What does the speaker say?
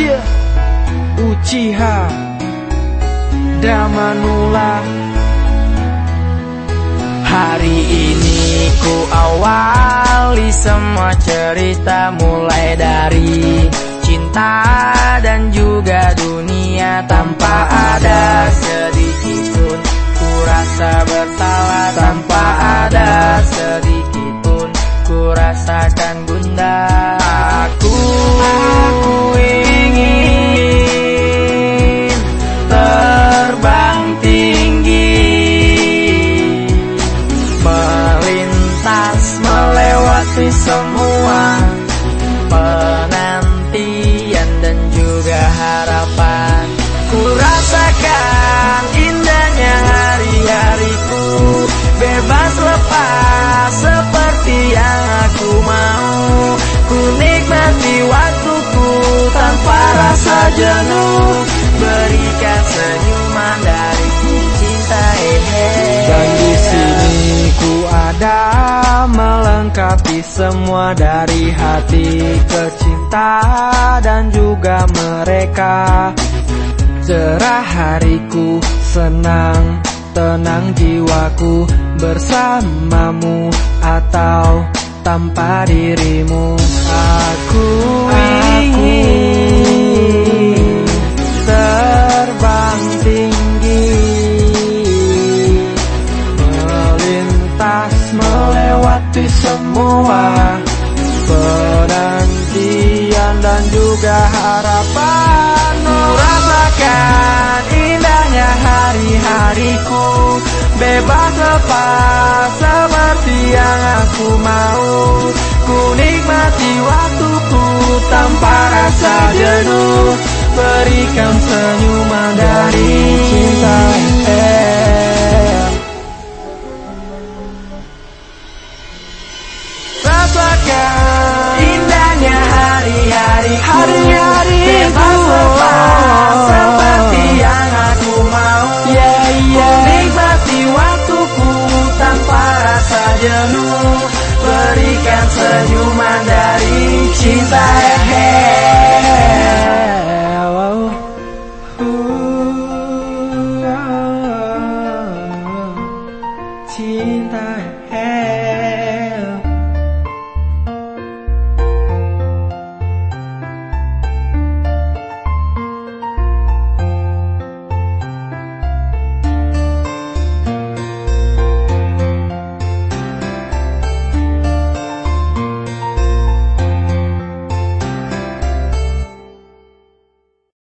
Cia Uchiha Damanula. Hari ini ku awali semua cerita mulai dari cinta dan juga dunia tanpa ada sedikit pun ku rasa bersalah tanpa ada sedikit pun ku rasakan bunda jenuh berikan senyuman dari cinta hehe dan di sini ku ada melengkapi semua dari hati ke cinta dan juga mereka. Cerah hariku senang tenang jiwaku bersamamu atau tanpa dirimu. Aku ingin melewati semua. Penantian dan juga harapan. Rasakan indahnya hari-hariku. Bebas lepas seperti yang aku mau. Ku nikmati waktuku tanpa rasa jenuh jenuh. Berikan senyuman dari cinta. Cinta